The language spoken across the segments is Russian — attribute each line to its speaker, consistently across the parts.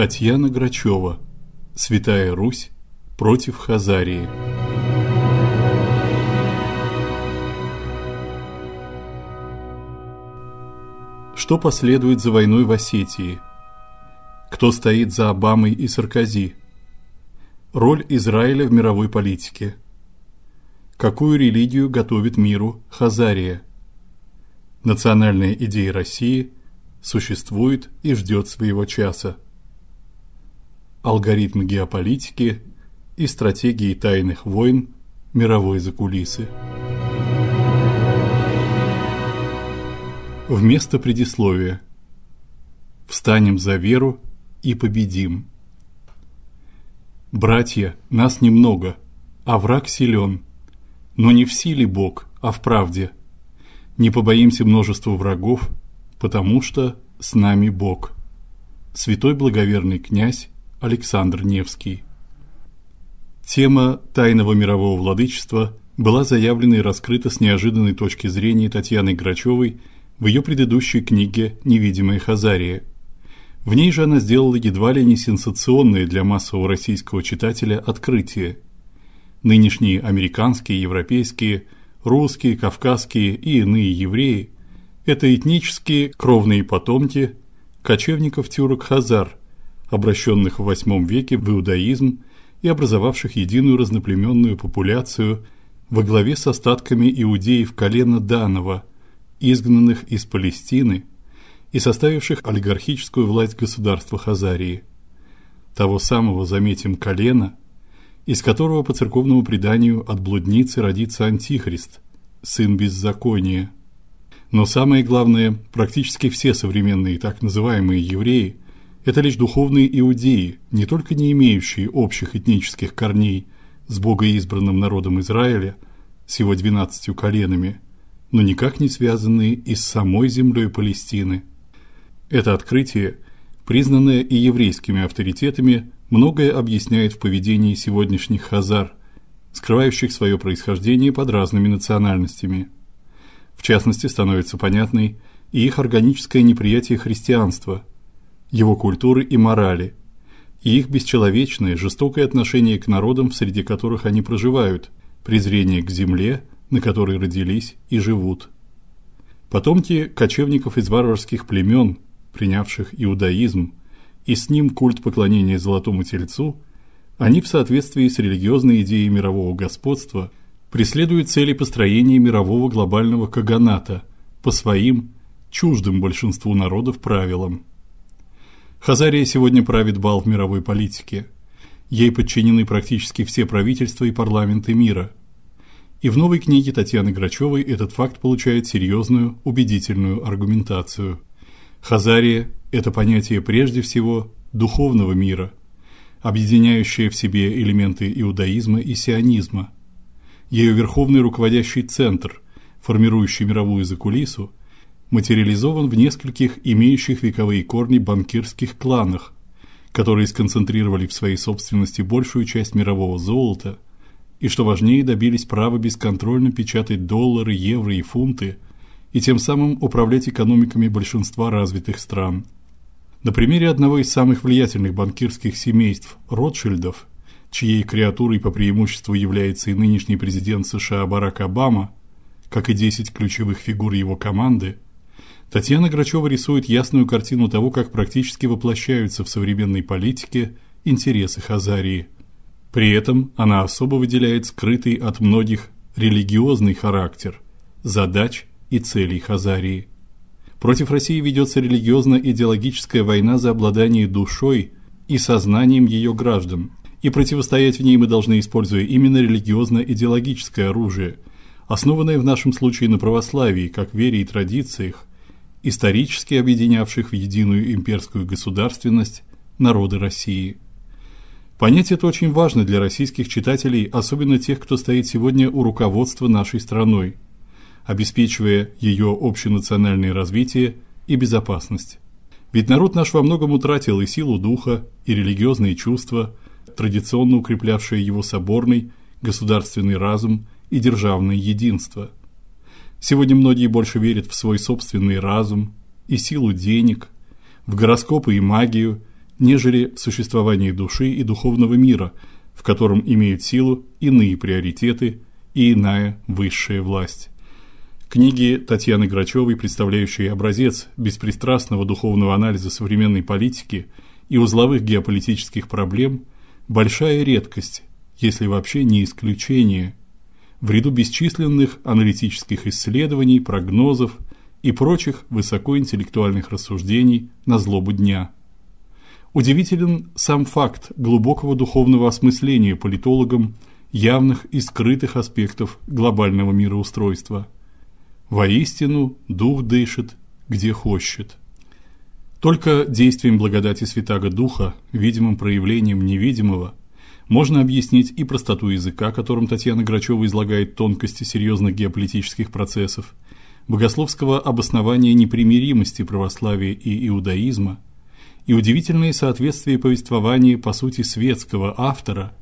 Speaker 1: Татьяна Грачева. Святая Русь против Хазарии. Что последует за войной в Осетии? Кто стоит за Обамой и Саркози? Роль Израиля в мировой политике. Какую религию готовит миру Хазария? Национальная идея России существует и ждет своего часа алгоритмы геополитики и стратегии тайных войн мировой закулисы. Вместо предисловия. Встанем за веру и победим. Братья, нас немного, а враг силен, но не в силе Бог, а в правде. Не побоимся множества врагов, потому что с нами Бог. Святой благоверный князь Александр Невский. Тема тайного мирового владычества была заявлена и раскрыта с неожиданной точки зрения Татьяны Грачевой в ее предыдущей книге Невидимая Хазария. В ней же она сделала едва ли не сенсационное для массового российского читателя открытие. Нынешние американские, европейские, русские, кавказские и иные евреи это этнические кровные потомки кочевников тюрок-хазар, обращенных в VIII веке в иудаизм и образовавших единую разноплеменную популяцию во главе с остатками иудеев колена Данова, изгнанных из Палестины и составивших олигархическую власть государства Хазарии. Того самого, заметим, колена, из которого по церковному преданию от блудницы родится антихрист, сын беззакония. Но самое главное, практически все современные так называемые евреи – это лишь духовные иудеи, не только не имеющие общих этнических корней с богоизбранным народом Израиля, с его двенадцатью коленами, но никак не связанные и с самой землей Палестины. Это открытие, признанное и еврейскими авторитетами, многое объясняет в поведении сегодняшних хазар, скрывающих свое происхождение под разными национальностями. В частности, становится понятной и их органическое неприятие христианства – его культуры и морали, и их бесчеловечное, жестокое отношение к народам, среди которых они проживают, презрение к земле, на которой родились и живут. Потомки кочевников из варварских племен, принявших иудаизм, и с ним культ поклонения золотому тельцу, они в соответствии с религиозной идеей мирового господства преследуют цели построения мирового глобального каганата по своим чуждым большинству народов правилам. Хазария сегодня правит бал в мировой политике. Ей подчинены практически все правительства и парламенты мира. И в новой книге Татьяны Грачевой этот факт получает серьезную, убедительную аргументацию. Хазария это понятие прежде всего духовного мира, объединяющее в себе элементы иудаизма и сионизма. Ее верховный руководящий центр, формирующий мировую закулису, материализован в нескольких имеющих вековые корни банкирских кланах, которые сконцентрировали в своей собственности большую часть мирового золота и, что важнее, добились права бесконтрольно печатать доллары, евро и фунты и тем самым управлять экономиками большинства развитых стран. На примере одного из самых влиятельных банкирских семейств Ротшильдов, чьей креатурой по преимуществу является и нынешний президент США Барак Обама, как и 10 ключевых фигур его команды, Татьяна Грачева рисует ясную картину того, как практически воплощаются в современной политике интересы Хазарии. При этом она особо выделяет скрытый от многих религиозный характер задач и целей Хазарии. Против России ведется религиозно-идеологическая война за обладание душой и сознанием ее граждан, и противостоять в ней мы должны используя именно религиозно-идеологическое оружие, основанное в нашем случае на православии как вере и традициях, исторически объединявших в единую имперскую государственность народы России. Понятие это очень важно для российских читателей, особенно тех, кто стоит сегодня у руководства нашей страной, обеспечивая ее общенациональное развитие и безопасность. Ведь народ наш во многом утратил и силу духа, и религиозные чувства, традиционно укреплявшие его соборный государственный разум и державное единство – Сегодня многие больше верят в свой собственный разум и силу денег, в гороскопы и магию, нежели в существовании души и духовного мира, в котором имеют силу иные приоритеты и иная высшая власть. Книги Татьяны Грачевой, представляющие образец беспристрастного духовного анализа современной политики и узловых геополитических проблем, большая редкость, если вообще не исключение, в ряду бесчисленных аналитических исследований, прогнозов и прочих высокоинтеллектуальных рассуждений на злобу дня. Удивителен сам факт глубокого духовного осмысления политологом явных и скрытых аспектов глобального мироустройства – Воистину дух дышит, где хочет. Только действием благодати Святаго Духа, видимым проявлением невидимого, можно объяснить и простоту языка, которым Татьяна Грачева излагает тонкости серьезных геополитических процессов, богословского обоснования непримиримости православия и иудаизма, и удивительное соответствие повествования по сути светского автора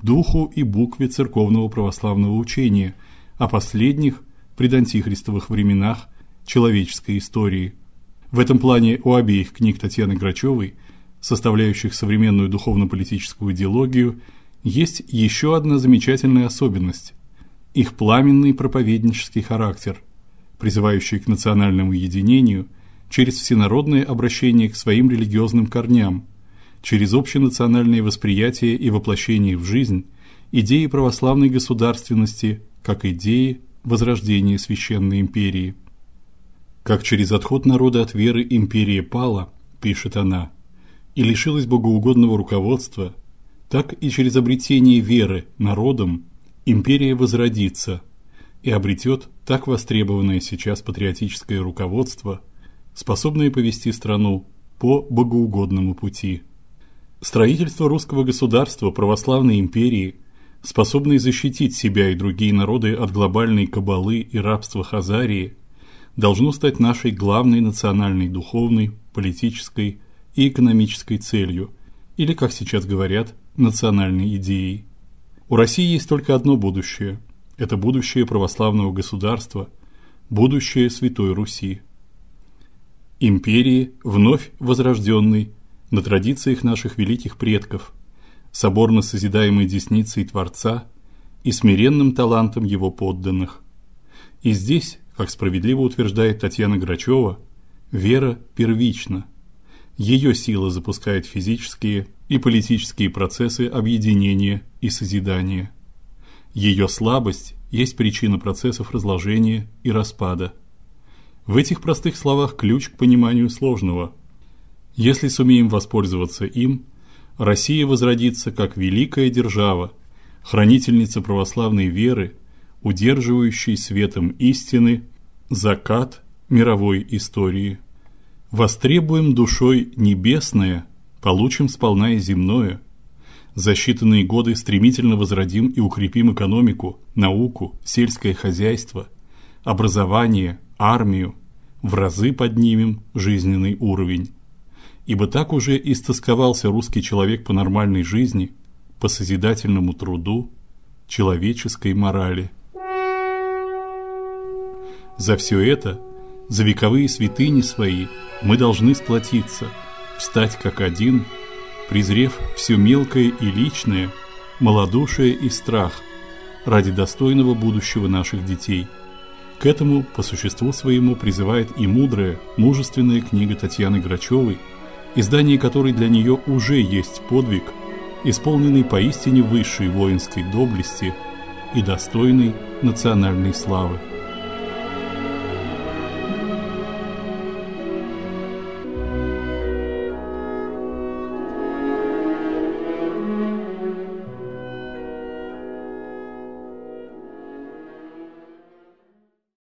Speaker 1: духу и букве церковного православного учения, а последних предантихристовых временах человеческой истории. В этом плане у обеих книг Татьяны Грачевой, составляющих современную духовно-политическую идеологию, есть еще одна замечательная особенность их пламенный проповеднический характер, призывающий к национальному единению через всенародное обращение к своим религиозным корням, через общенациональное восприятие и воплощение в жизнь идеи православной государственности как идеи возрождение священной империи. Как через отход народа от веры империя пала, пишет она, и лишилась богоугодного руководства, так и через обретение веры народом империя возродится и обретет так востребованное сейчас патриотическое руководство, способное повести страну по богоугодному пути. Строительство русского государства, православной империи – способный защитить себя и другие народы от глобальной кабалы и рабства Хазарии, должно стать нашей главной национальной духовной, политической и экономической целью, или, как сейчас говорят, национальной идеей. У России есть только одно будущее это будущее православного государства, будущее Святой Руси. Империи, вновь возрожденной на традициях наших великих предков – соборно созидаемой десницей Творца и смиренным талантом его подданных. И здесь, как справедливо утверждает Татьяна Грачева, вера первична. Ее сила запускает физические и политические процессы объединения и созидания. Ее слабость есть причина процессов разложения и распада. В этих простых словах ключ к пониманию сложного. Если сумеем воспользоваться им, Россия возродится как великая держава, хранительница православной веры, удерживающей светом истины закат мировой истории. Востребуем душой небесное, получим сполна и земное. За считанные годы стремительно возродим и укрепим экономику, науку, сельское хозяйство, образование, армию, в разы поднимем жизненный уровень ибо так уже истосковался русский человек по нормальной жизни, по созидательному труду, человеческой морали. За все это, за вековые святыни свои, мы должны сплотиться, встать как один, презрев все мелкое и личное, малодушие и страх ради достойного будущего наших детей. К этому по существу своему призывает и мудрая, мужественная книга Татьяны Грачевой издание которой для нее уже есть подвиг, исполненный поистине высшей воинской доблести и достойный национальной славы.